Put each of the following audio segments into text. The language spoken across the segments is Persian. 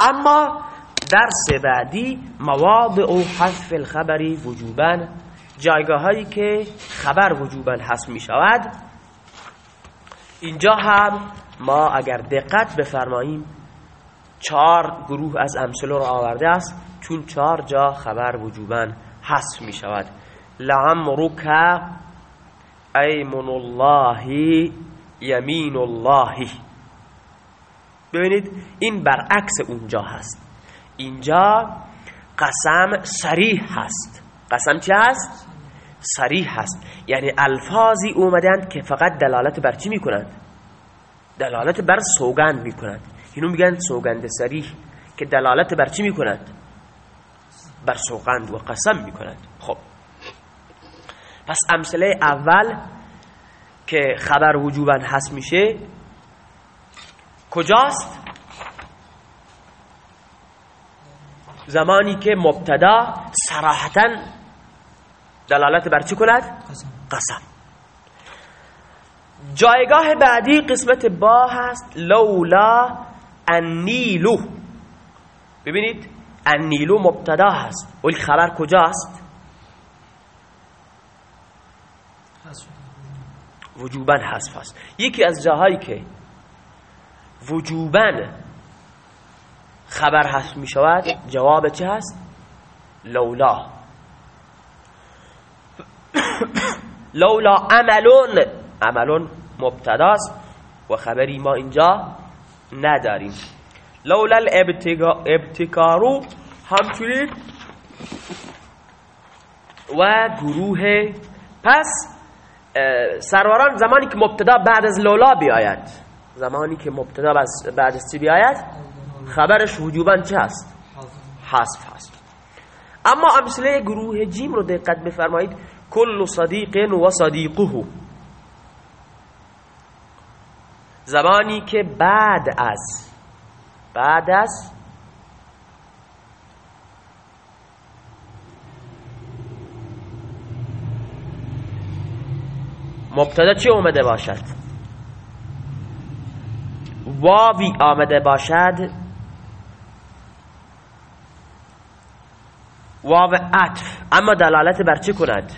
اما درس بعدی مواضع حذف الخبری وجوبا جایگاه هایی که خبر وجوبا حذف می شود اینجا هم ما اگر دقت بفرماییم چهار گروه از امثله رو آورده است چون چهار جا خبر وجوبا حذف می شود لعمرک ایمن الله یمین الله. ببینید این برعکس اونجا هست اینجا قسم سریح هست قسم چه هست؟ سریح هست یعنی الفاظی اومدند که فقط دلالت بر چی می‌کنند؟ دلالت بر سوگند می‌کنند اینو میگن سوگند سریح که دلالت بر چی می‌کنند؟ بر سوگند و قسم می‌کنند خب پس امثله اول که خبر وجوبا هست میشه کجاست؟ زمانی که مبتدا صراحتا دلالت بر چی کند؟ قسم جایگاه بعدی قسمت با هست لولا النیلو ببینید النیلو مبتدا هست ولی خبر کجاست؟ وجوبا حذف هست یکی از جاهایی که وجوبا خبر حذف می شود. جواب چه هست؟ لولا. لولا عملون. عملون مبتداست و خبری ما اینجا نداریم. لولا الابتکارو همچنین و گروه پس سروران زمانی که مبتدا بعد از لولا بیاید. زمانی که مبتدا بعد چی بیاید؟ خبرش وجوبا چه هست؟ حذف هست. اما امثله گروه جیم رو دقت بفرمایید. کل صدیق و صدیقه. زمانی که بعد از بعد از مبتدا چی اومده باشد؟ واوی آمده باشد واو عطف. اما دلالت بر چی کند؟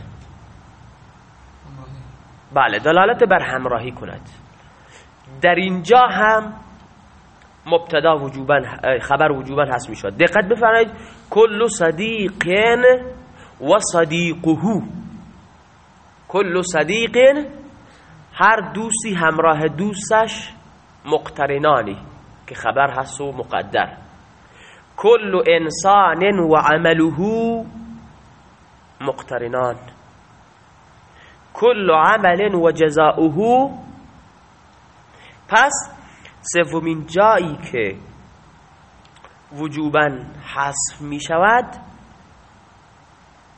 بله دلالت بر همراهی کند. در اینجا هم مبتدا وجوبا خبر وجوبا هست می شود دقت بفرمایید. کل صدیق و صدیقه کل صدیق هر دوستی همراه دوستش مقترنانی که خبر هست و مقدر. کل انسان و عمله مقترنان. کل عمل و جزاؤه. پس سومین جایی که وجوبا حذف می شود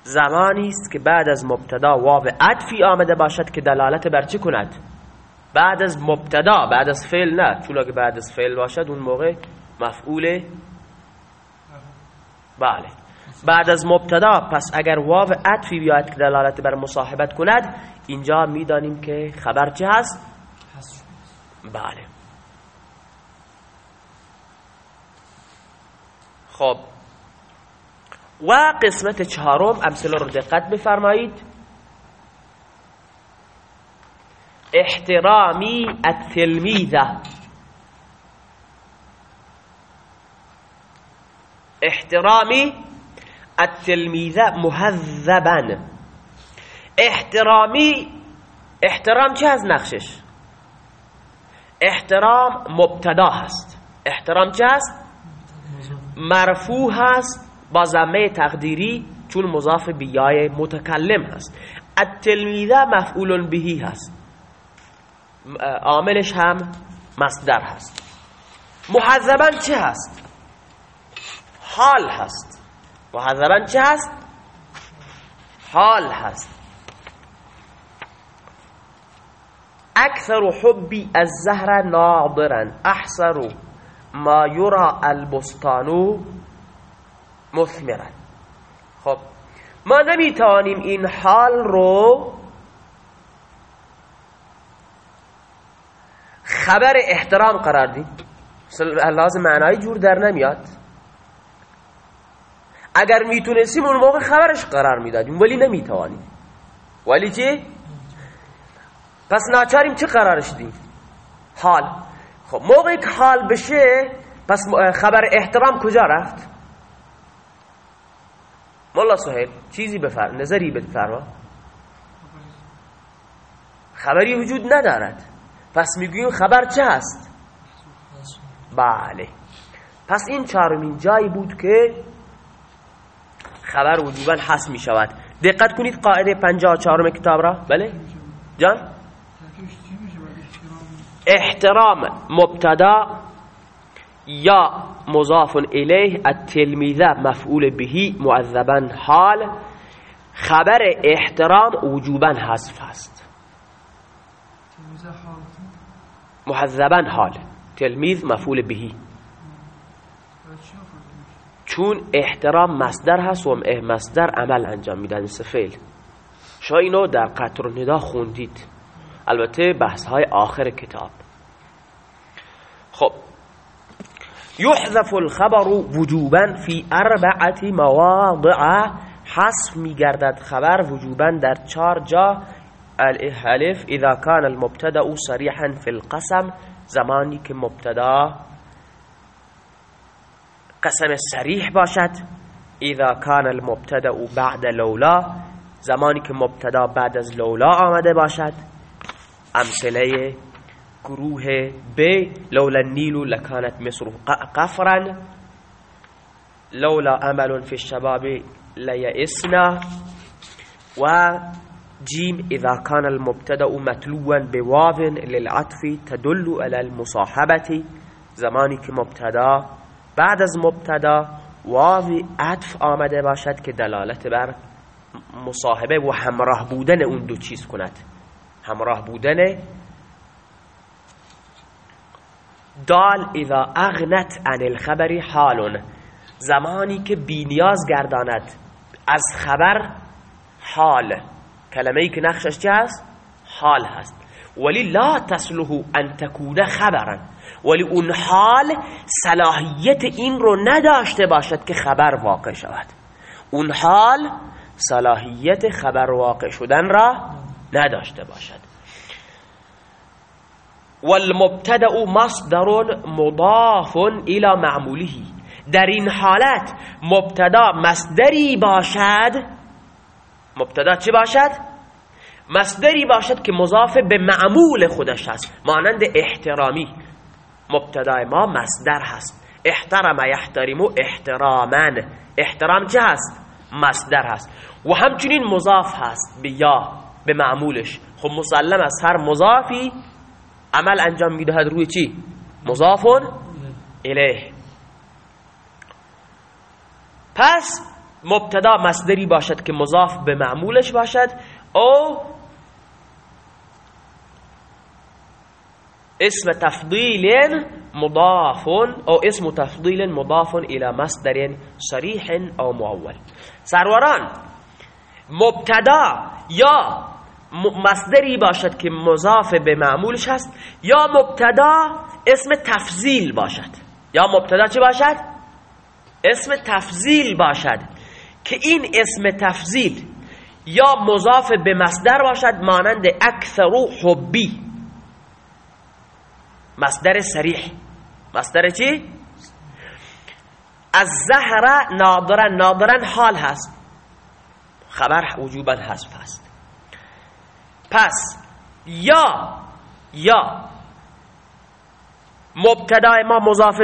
زمانی است که بعد از مبتدا واو عطفی آمده باشد که دلالت بر چه کند؟ بعد از مبتدا بعد از فعل نه. چون اگه بعد از فعل باشد اون موقع مفعول بله. بعد از مبتدا پس اگر واو عطفی بیاید که دلالت بر مصاحبت کند اینجا می‌دانیم که خبر چه هست؟ بله. خب. و قسمت چهارم امثله رو دقت بفرمایید. احترامی التلمیذه احترامی التلمیذه مهذبا. احترامی احترام چه از نقشش؟ احترام مبتدا هست. احترام چه هست؟ مرفوع هست با زمه تقدیری چون مضاف بیای متکلم هست. التلمیذه مفعول بهی هست. عاملش هم مصدر هست. محذبا چه هست؟ حال هست. محذبا چه هست؟ حال هست. اکثر حبی از زهر ناظرا احسر ما یرا البستانو مثمرا. خب ما نمی‌توانیم این حال رو خبر احترام قرار دیم لازم معنایی جور در نمیاد اگر می‌تونستیم اون موقع خبرش قرار می‌دادیم ولی نمی‌توانیم ولی چی؟ پس ناچاریم چه قرارش دیم؟ حال خب موقعی که حال بشه پس خبر احترام کجا رفت؟ مولا سهیل چیزی بفر نظری بفرما خبری وجود ندارد پس می‌گویم خبر چه هست بله. پس این چهارمین جایی بود که خبر وجوبا حس می شود دقت کنید قاعده پنجاه چهارم کتاب را. بله؟ جان؟ احترام مبتدا یا مضاف الیه التلمیذه مفعول بهی معذبا حال. خبر احترام وجوبا حذف است. محذبا حال. تلمیذ مفعول بهی. چون احترام مصدر هست و مصدر عمل انجام میدن سفیل شما اینو در قطر ندا خوندید. البته بحث های آخر کتاب. خب. یحذف الخبر وجوبا فی اربعت مواضع. حذف میگردد خبر وجوبا در چار جا. الألف إذا كان المبتدا صریحا فی القسم زمانی که مبتدا؟ قسم صریح باشد. إذا كان المبتدا بعد لولا زمانی که مبتدا بعد از لولا آمده باشد. أمثلة گروه ب لولا النیل لکانت مصر قفرا. لولا عمل في الشباب ليئسنا و جيم إذا كان المبتدا متلوا بواو للعطف تدل على المصاحبة زمانی که مبتدا بعد از مبتدا واو عطف آمده باشد که دلالت بر مصاحبه و همراه بودن اون دو چیز کند. همراه بودن دال اذا اغنت عن الخبر حال زمانی که بینیاز گرداند از خبر حال. کلمه ای که نقشش چه هست؟ حال هست. ولی لا تصلح ان تکون خبرا. ولی اون حال صلاحیت این رو نداشته باشد که خبر واقع شود. اون حال صلاحیت خبر واقع شدن را نداشته باشد. والمبتدا مصدر مضاف الى معموله. در این حالت مبتدا مصدری باشد مبتدا چه باشد؟ مصدری باشد که مضاف به معمول خودش هست مانند احترامی. مبتدای ما مصدر هست. احترم یحترمو احترامن احترام چه هست؟ مصدر هست. و همچنین مضاف هست به یا به معمولش. خب مسلم از هر مضافی عمل انجام می‌دهد. روی چی؟ مضافون الیه. پس مبتدا مصدری باشد که مضاف به معمولش باشد. او اسم تفضیل مضاف او اسم تفضیل مضاف الى مصدر صریح او معول سروران مبتدا یا مصدری باشد که مضاف به معمولش هست یا مبتدا اسم تفضیل باشد. یا مبتدا چه باشد؟ اسم تفضیل باشد. که این اسم تفضیل یا مضاف به مصدر باشد مانند اکثر حبی. مصدر سریح مصدر چی؟ از زهره نادرن نادرن حال هست. خبر وجوبا حذف هست پس یا یا مبتدای ما مضاف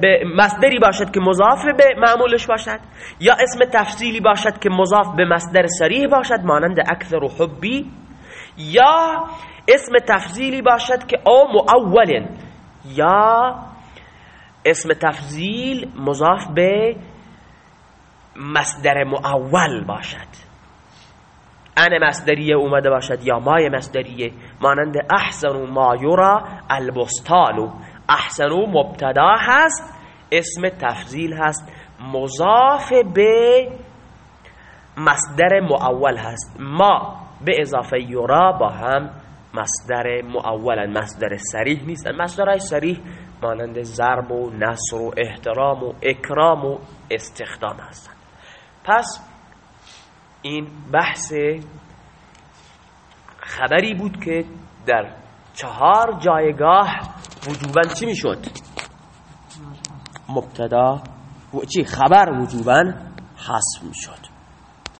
به مصدری باشد که مضاف به معمولش باشد یا اسم تفصیلی باشد که مضاف به مصدر سریح باشد مانند اکثر و حبی یا اسم تفضیلی باشد که او معول یا اسم تفضیل مضاف به مصدر معول باشد. ان مصدریه اومده باشد یا مای مصدریه مانند احسن ما یرا البستان. احسن مبتدا هست اسم تفضیل هست. مضاف به مصدر معول هست. ما به اضافه یرا با هم مصدر معولا مصدر سریح نیستن. مصدرهای سریح مانند ضرب و نصر و احترام و اکرام و استخدام هستند پس این بحث خبری بود که در چهار جایگاه وجوبا چی می‌شد؟ مبتدا و چی؟ خبر وجوبا حذف می‌شد.